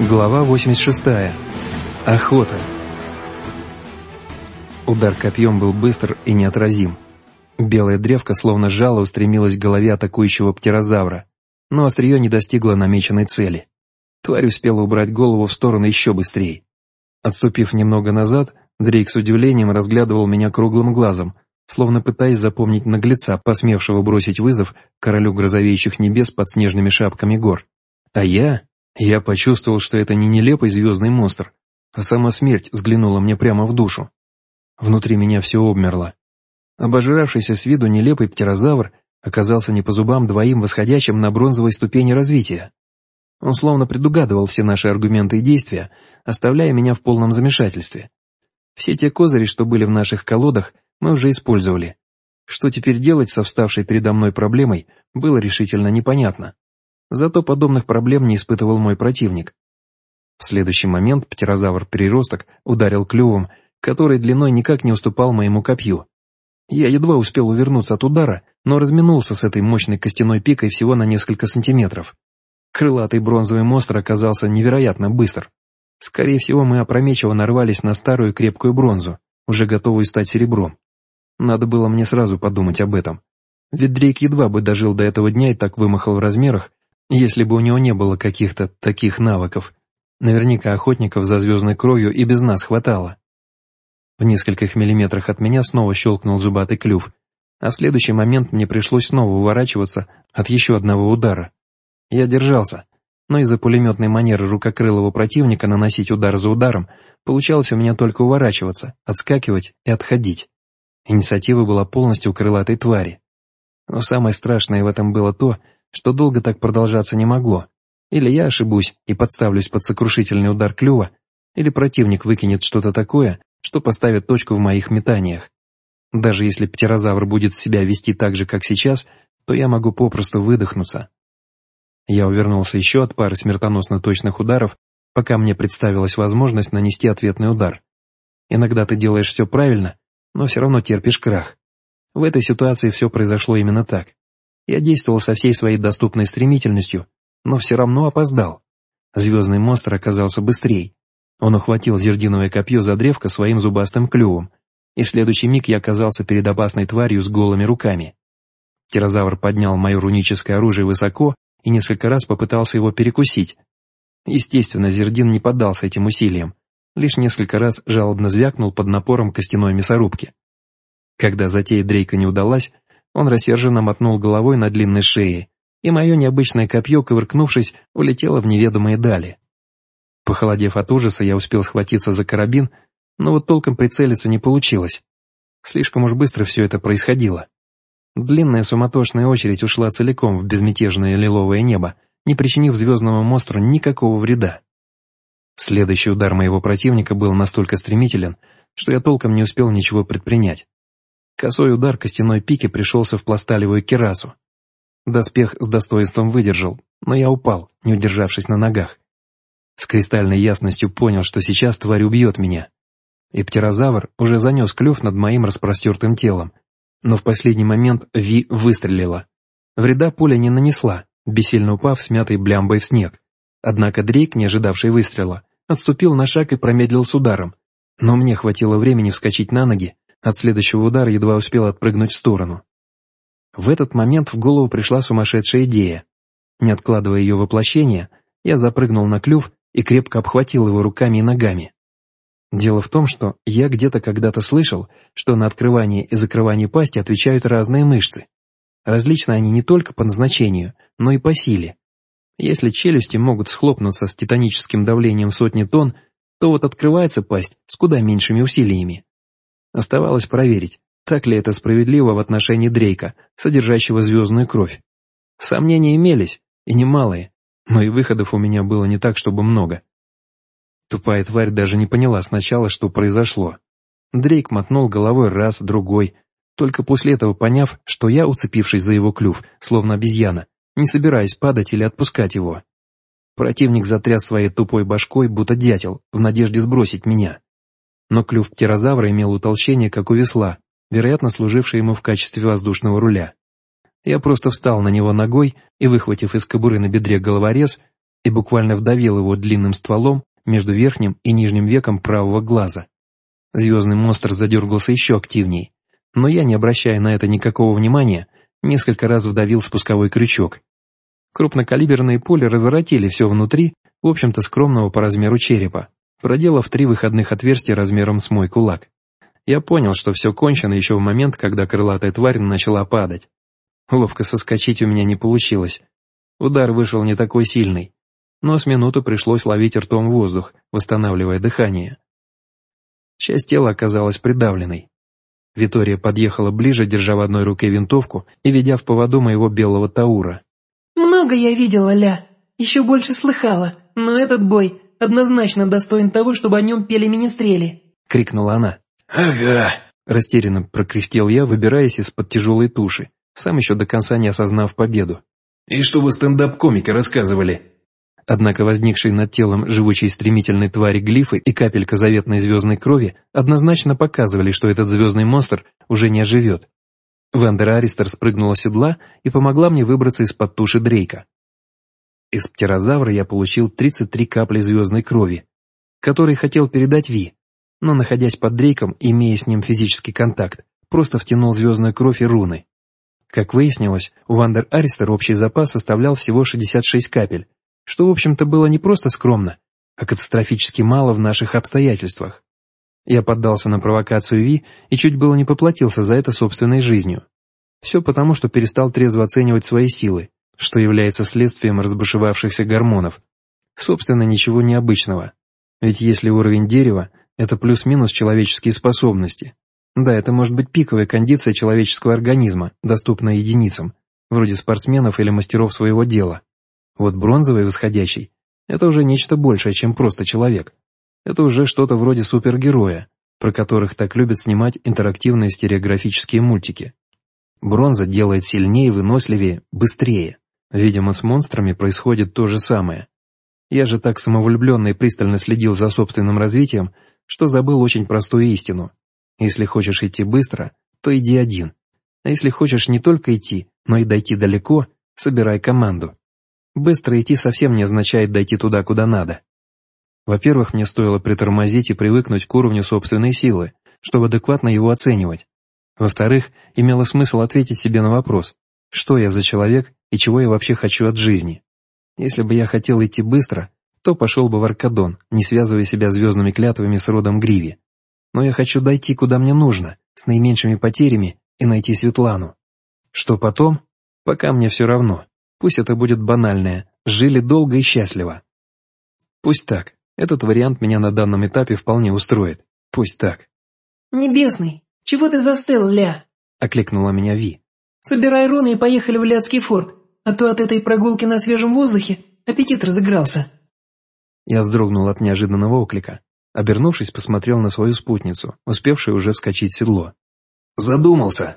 Глава 86. Охота. Удар копьем был быстр и неотразим. Белая древка словно жало устремилась к голове атакующего птерозавра, но острие не достигло намеченной цели. Тварь успела убрать голову в сторону еще быстрее. Отступив немного назад, Дрейк с удивлением разглядывал меня круглым глазом, словно пытаясь запомнить наглеца, посмевшего бросить вызов королю грозовеющих небес под снежными шапками гор. А я я почувствовал, что это не нелепый звездный монстр, а сама смерть взглянула мне прямо в душу. Внутри меня все обмерло. Обожравшийся с виду нелепый птерозавр оказался не по зубам двоим восходящим на бронзовой ступени развития. Он словно предугадывал все наши аргументы и действия, оставляя меня в полном замешательстве. Все те козыри, что были в наших колодах, мы уже использовали. Что теперь делать со вставшей передо мной проблемой, было решительно непонятно. Зато подобных проблем не испытывал мой противник. В следующий момент птерозавр-переросток ударил клювом, который длиной никак не уступал моему копью. Я едва успел увернуться от удара, но разминулся с этой мощной костяной пикой всего на несколько сантиметров. Крылатый бронзовый монстр оказался невероятно быстр. Скорее всего, мы опрометчиво нарвались на старую крепкую бронзу, уже готовую стать серебром. Надо было мне сразу подумать об этом. Ведь Дрейк едва бы дожил до этого дня и так вымахал в размерах, если бы у него не было каких-то таких навыков. Наверняка охотников за звездной кровью и без нас хватало. В нескольких миллиметрах от меня снова щелкнул зубатый клюв, а в следующий момент мне пришлось снова уворачиваться от еще одного удара. Я держался, но из-за пулеметной манеры рукокрылого противника наносить удар за ударом получалось у меня только уворачиваться, отскакивать и отходить. Инициатива была полностью у крылатой твари. Но самое страшное в этом было то, что долго так продолжаться не могло. Или я ошибусь и подставлюсь под сокрушительный удар клюва, или противник выкинет что-то такое, что поставит точку в моих метаниях. Даже если птерозавр будет себя вести так же, как сейчас, то я могу попросту выдохнуться. Я увернулся еще от пары смертоносно точных ударов, пока мне представилась возможность нанести ответный удар. Иногда ты делаешь все правильно, но все равно терпишь крах. В этой ситуации все произошло именно так. Я действовал со всей своей доступной стремительностью, но все равно опоздал. Звездный монстр оказался быстрее. Он ухватил зердиновое копье за древко своим зубастым клювом, и в следующий миг я оказался перед опасной тварью с голыми руками. Тирозавр поднял мое руническое оружие высоко и несколько раз попытался его перекусить. Естественно, Зердин не поддался этим усилиям, лишь несколько раз жалобно звякнул под напором костяной мясорубки. Когда затея Дрейка не удалась, он рассерженно мотнул головой на длинной шее, и мое необычное копье, ковыркнувшись, улетело в неведомые дали. Похолодев от ужаса, я успел схватиться за карабин, но вот толком прицелиться не получилось. Слишком уж быстро все это происходило. Длинная суматошная очередь ушла целиком в безмятежное лиловое небо, не причинив звездному монстру никакого вреда. Следующий удар моего противника был настолько стремителен, что я толком не успел ничего предпринять. Косой удар костяной пики пришелся в пласталевую керасу. Доспех с достоинством выдержал, но я упал, не удержавшись на ногах. С кристальной ясностью понял, что сейчас тварь убьет меня. И птерозавр уже занес клюв над моим распростертым телом. Но в последний момент Ви выстрелила. Вреда пуля не нанесла, бессильно упав смятой блямбой в снег. Однако Дрейк, не ожидавший выстрела, отступил на шаг и промедлил с ударом. Но мне хватило времени вскочить на ноги от следующего удара едва успел отпрыгнуть в сторону. В этот момент в голову пришла сумасшедшая идея. Не откладывая ее воплощение, я запрыгнул на клюв и крепко обхватил его руками и ногами. Дело в том, что я где-то когда-то слышал, что на открывание и закрывание пасти отвечают разные мышцы. Различны они не только по назначению, но и по силе. Если челюсти могут схлопнуться с титаническим давлением сотни тонн, то вот открывается пасть с куда меньшими усилиями. Оставалось проверить, так ли это справедливо в отношении Дрейка, содержащего звездную кровь. Сомнения имелись, и немалые, но и выходов у меня было не так, чтобы много. Тупая тварь даже не поняла сначала, что произошло. Дрейк мотнул головой раз, другой, только после этого поняв, что я, уцепившись за его клюв, словно обезьяна, не собираюсь падать или отпускать его. Противник затряс своей тупой башкой, будто дятел, в надежде сбросить меня но клюв птерозавра имел утолщение, как у весла, вероятно, служившее ему в качестве воздушного руля. Я просто встал на него ногой и, выхватив из кобуры на бедре головорез, и буквально вдавил его длинным стволом между верхним и нижним веком правого глаза. Звездный монстр задергался еще активней, но я, не обращая на это никакого внимания, несколько раз вдавил спусковой крючок. Крупнокалиберные пули разворотили все внутри, в общем-то скромного по размеру черепа, проделав три выходных отверстия размером с мой кулак. Я понял, что все кончено еще в момент, когда крылатая тварь начала падать. Ловко соскочить у меня не получилось. Удар вышел не такой сильный, но с минуту пришлось ловить ртом воздух, восстанавливая дыхание. Часть тела оказалась придавленной. Витория подъехала ближе, держа в одной руке винтовку и ведя в поводу моего белого таура. «Много я видела, Ля, еще больше слыхала, но этот бой однозначно достоин того, чтобы о нем пели министрели», — крикнула она. «Ага», — растерянно прокряхтел я, выбираясь из-под тяжелой туши, сам еще до конца не осознав победу. «И что вы стендап-комики рассказывали?» Однако возникшие над телом живучей стремительной твари глифы и капелька заветной звездной крови однозначно показывали, что этот звездный монстр уже не оживет. Вендер Аристер спрыгнула с седла и помогла мне выбраться из-под туши Дрейка. Из птерозавра я получил 33 капли звездной крови, которые хотел передать Ви, но, находясь под Дрейком, имея с ним физический контакт, просто втянул звездную кровь и руны. Как выяснилось, у Вандер Аристер общий запас составлял всего 66 капель, что, в общем-то, было не просто скромно, а катастрофически мало в наших обстоятельствах. Я поддался на провокацию Ви и чуть было не поплатился за это собственной жизнью. Все потому, что перестал трезво оценивать свои силы, что является следствием разбушевавшихся гормонов. Собственно, ничего необычного. Ведь если уровень дерева – это плюс-минус человеческие способности. Да, это может быть пиковая кондиция человеческого организма, доступная единицам, вроде спортсменов или мастеров своего дела. Вот бронзовый восходящий – это уже нечто большее, чем просто человек. Это уже что-то вроде супергероя, про которых так любят снимать интерактивные стереографические мультики. Бронза делает сильнее, выносливее, быстрее. Видимо, с монстрами происходит то же самое. Я же так самовлюбленно и пристально следил за собственным развитием, что забыл очень простую истину. Если хочешь идти быстро, то иди один. А если хочешь не только идти, но и дойти далеко, собирай команду. Быстро идти совсем не означает дойти туда, куда надо. Во-первых, мне стоило притормозить и привыкнуть к уровню собственной силы, чтобы адекватно его оценивать. Во-вторых, имело смысл ответить себе на вопрос, что я за человек и чего я вообще хочу от жизни. Если бы я хотел идти быстро, то пошел бы в Аркадон, не связывая себя звездными клятвами с родом Гриви. Но я хочу дойти, куда мне нужно, с наименьшими потерями, и найти Светлану. Что потом? Пока мне все равно. Пусть это будет банальное, жили долго и счастливо. Пусть так, этот вариант меня на данном этапе вполне устроит. Пусть так. «Небесный, чего ты застыл, Ля?» — окликнула меня Ви. «Собирай руны и поехали в Ляцкий форт, а то от этой прогулки на свежем воздухе аппетит разыгрался». Я вздрогнул от неожиданного оклика. Обернувшись, посмотрел на свою спутницу, успевшую уже вскочить в седло. «Задумался»,